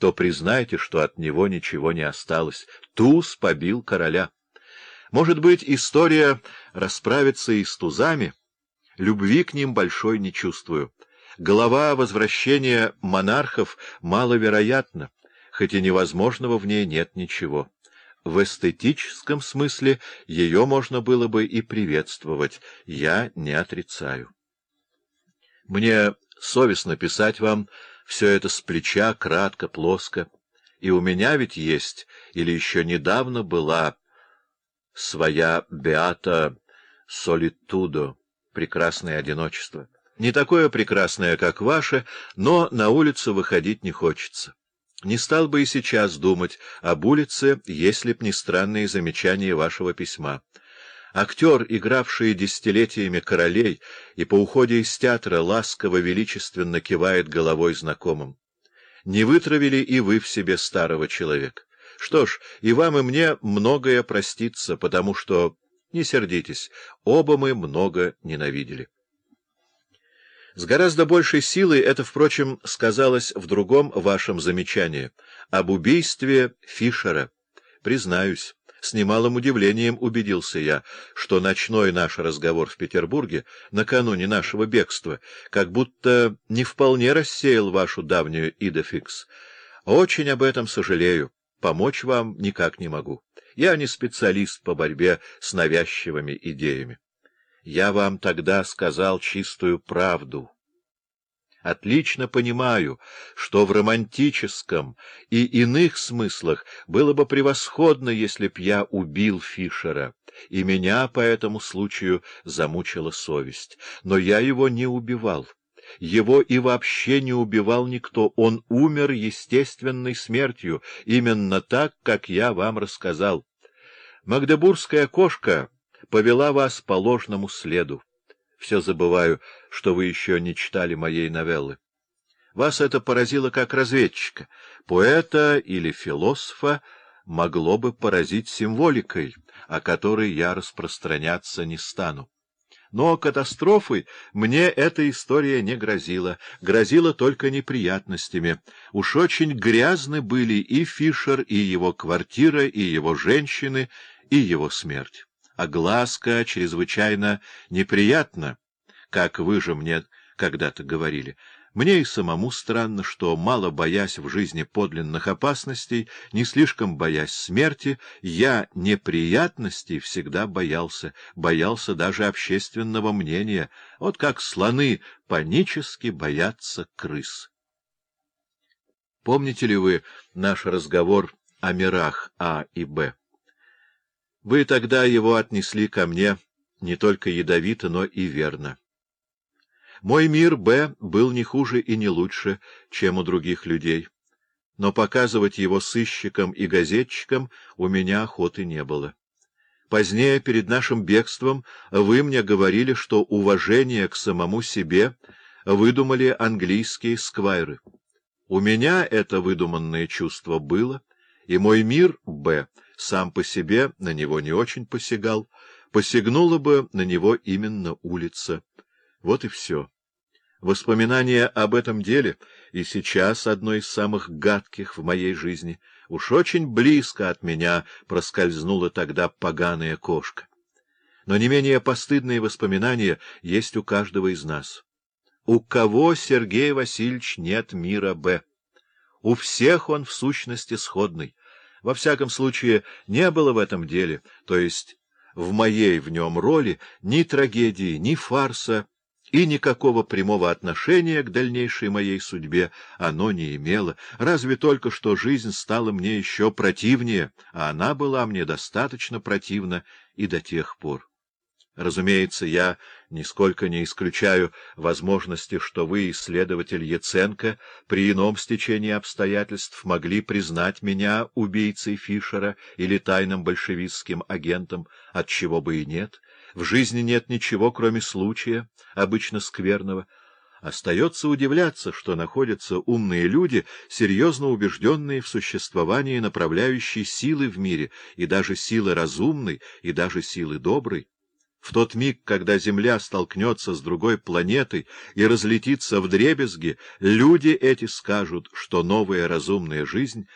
то признайте, что от него ничего не осталось. Туз побил короля. Может быть, история расправится и с тузами? Любви к ним большой не чувствую. Голова возвращения монархов маловероятна, хоть и невозможного в ней нет ничего. В эстетическом смысле ее можно было бы и приветствовать, я не отрицаю. Мне совестно писать вам все это с плеча, кратко, плоско, и у меня ведь есть, или еще недавно была, своя Беата Солитудо, прекрасное одиночество. Не такое прекрасное, как ваше, но на улицу выходить не хочется. Не стал бы и сейчас думать об улице, если б не странные замечания вашего письма. Актер, игравший десятилетиями королей, и по уходе из театра ласково-величественно кивает головой знакомым. Не вытравили и вы в себе старого человека. Что ж, и вам, и мне многое простится, потому что, не сердитесь, оба мы много ненавидели. С гораздо большей силой это, впрочем, сказалось в другом вашем замечании, об убийстве Фишера. Признаюсь, с немалым удивлением убедился я, что ночной наш разговор в Петербурге, накануне нашего бегства, как будто не вполне рассеял вашу давнюю идофикс. Очень об этом сожалею, помочь вам никак не могу. Я не специалист по борьбе с навязчивыми идеями. Я вам тогда сказал чистую правду. Отлично понимаю, что в романтическом и иных смыслах было бы превосходно, если б я убил Фишера, и меня по этому случаю замучила совесть. Но я его не убивал. Его и вообще не убивал никто. Он умер естественной смертью, именно так, как я вам рассказал. Магдебургская кошка повела вас по ложному следу. Все забываю, что вы еще не читали моей новеллы. Вас это поразило как разведчика. Поэта или философа могло бы поразить символикой, о которой я распространяться не стану. Но катастрофой мне эта история не грозила, грозила только неприятностями. Уж очень грязны были и Фишер, и его квартира, и его женщины, и его смерть огласка чрезвычайно неприятна, как вы же мне когда-то говорили. Мне и самому странно, что, мало боясь в жизни подлинных опасностей, не слишком боясь смерти, я неприятностей всегда боялся, боялся даже общественного мнения, вот как слоны панически боятся крыс. Помните ли вы наш разговор о мирах А и Б? Вы тогда его отнесли ко мне не только ядовито, но и верно. Мой мир, Б, был не хуже и не лучше, чем у других людей. Но показывать его сыщикам и газетчикам у меня охоты не было. Позднее, перед нашим бегством, вы мне говорили, что уважение к самому себе выдумали английские сквайры. У меня это выдуманное чувство было, и мой мир, Б, сам по себе на него не очень посягал, посягнула бы на него именно улица. Вот и все. Воспоминание об этом деле и сейчас одно из самых гадких в моей жизни. Уж очень близко от меня проскользнула тогда поганая кошка. Но не менее постыдные воспоминания есть у каждого из нас. У кого, Сергей Васильевич, нет мира Б? У всех он в сущности сходный. Во всяком случае, не было в этом деле, то есть в моей в нем роли, ни трагедии, ни фарса, и никакого прямого отношения к дальнейшей моей судьбе оно не имело, разве только что жизнь стала мне еще противнее, а она была мне достаточно противна и до тех пор. Разумеется, я нисколько не исключаю возможности, что вы, исследователь Яценко, при ином стечении обстоятельств могли признать меня убийцей Фишера или тайным большевистским агентом, от чего бы и нет. В жизни нет ничего, кроме случая, обычно скверного. Остается удивляться, что находятся умные люди, серьезно убежденные в существовании направляющей силы в мире, и даже силы разумной, и даже силы доброй. В тот миг, когда Земля столкнется с другой планетой и разлетится в дребезги, люди эти скажут, что новая разумная жизнь